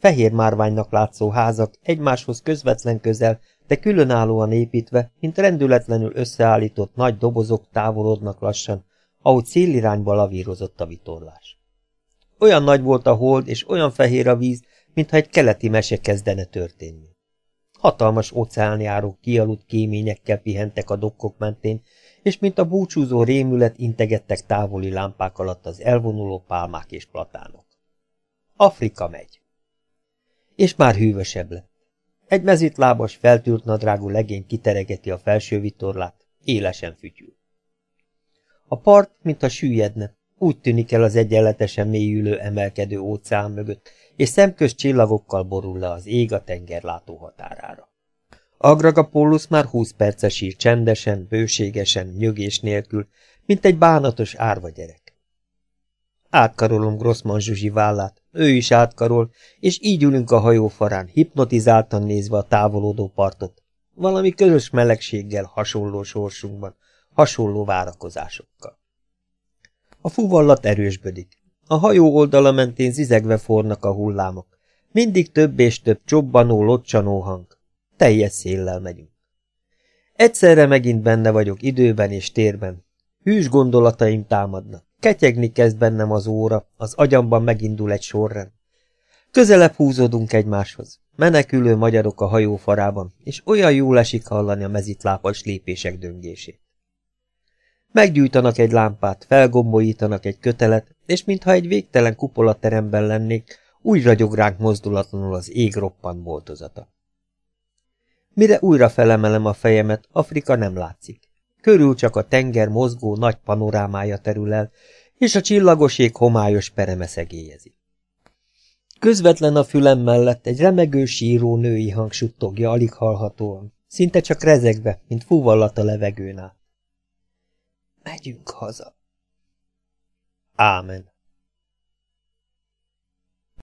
fehér márványnak látszó házak egymáshoz közvetlen közel, de különállóan építve, mint rendületlenül összeállított nagy dobozok távolodnak lassan, ahogy szélirányba lavírozott a vitorlás. Olyan nagy volt a hold, és olyan fehér a víz, mintha egy keleti mese kezdene történni. Hatalmas óceánjárók kialudt kéményekkel pihentek a dokkok mentén, és mint a búcsúzó rémület integettek távoli lámpák alatt az elvonuló pálmák és platánok. Afrika megy. És már hűvösebb lett. Egy mezitlábas, feltűrt nadrágú legény kiteregeti a felső vitorlát, élesen fütyül. A part, mintha süllyedne, úgy tűnik el az egyenletesen mélyülő emelkedő óceán mögött, és szemköz csillagokkal borul le az ég a tenger látóhatárára. Agragapólus már húsz perce sír csendesen, bőségesen, nyögés nélkül, mint egy bánatos árva gyerek. Átkarolom Grossman Zsuzsi vállát, ő is átkarol, és így ülünk a hajó farán, hipnotizáltan nézve a távolodó partot, valami közös melegséggel hasonló sorsunkban, hasonló várakozásokkal. A fuvallat erősbödik. A hajó oldala mentén zizegve fornak a hullámok. Mindig több és több csobbanó, locsanó hang. Teljes széllel megyünk. Egyszerre megint benne vagyok időben és térben. Hűs gondolataim támadnak. Ketyegni kezd bennem az óra, az agyamban megindul egy sorrend. Közelebb húzódunk egymáshoz. Menekülő magyarok a hajó farában, és olyan jól esik hallani a mezitlápas lépések döngését. Meggyújtanak egy lámpát, felgombolítanak egy kötelet, és mintha egy végtelen kupolateremben lennék, úgy ragyog ránk mozdulatlanul az ég roppant boltozata. Mire újra felemelem a fejemet, Afrika nem látszik. Körül csak a tenger mozgó nagy panorámája terül el, és a csillagos ég homályos pereme szegélyezi. Közvetlen a fülem mellett egy remegő síró női hang suttogja alig hallhatóan, szinte csak rezegve, mint fuvallat a levegőn át. Megyünk haza. Ámen.